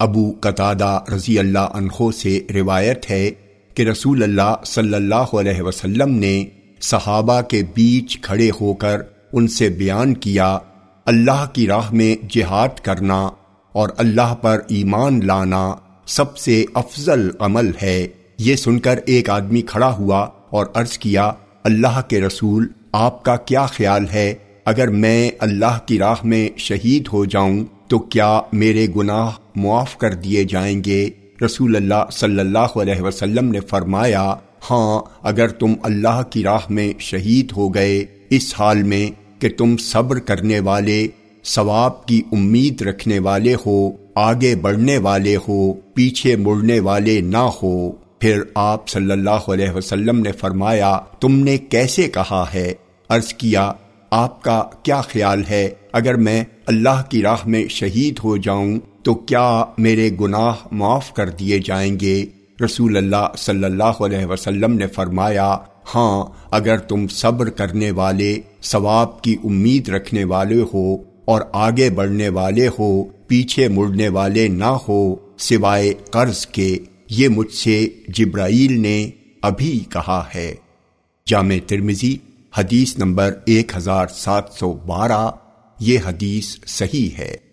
ابو قطادہ رضی اللہ عنہ سے روایت ہے کہ رسول اللہ صلی اللہ علیہ وسلم نے صحابہ کے بیچ کھڑے ہو کر ان سے بیان کیا، اللہ کی راہ میں جہاد کرنا اور اللہ پر ایمان لانا سب سے افضل عمل ہے۔ یہ سن کر ایک آدمی کھڑا ہوا اور عرض کیا، اللہ کے رسول، آپ کا کیا خیال ہے؟ اگر میں اللہ کی راہ میں شہید ہو جاؤں تو کیا میرے گناہ معاف کر دیے جائیں گے؟ رسول اللہ صلی اللہ علیہ وسلم نے فرمایا ہاں اگر تم اللہ کی راہ میں شہید ہو گئے، اس حال میں کہ تم صبر کرنے والے، ثواب کی امید رکھنے والے ہو، آگے بڑھنے والے ہو، پیچھے مڑنے والے نہ ہو۔ پھر آپ صلی اللہ علیہ وسلم نے فرمایا، تم نے کیسے کہا ہے؟ عرض کیا آپ کا کیا خیال ہے؟ اگر میں اللہ کی راہ میں شہید ہو جاؤں، تو کیا میرے گناہ معاف کر دیے جائیں گے؟ رسول اللہ صلی اللہ علیہ وسلم نے فرمایا ہاں اگر تم صبر کرنے والے، ثواب کی امید رکھنے والے ہو اور آگے بڑھنے والے ہو، پیچھے مڑنے والے نہ ہو، سوائے قرض کے، یہ مجھ سے جبرائیل نے ابھی کہا ہے۔ جامع ترمزی حدیث نمبر ایک ہزار سات سو بارہ یہ حدیث صحیح ہے۔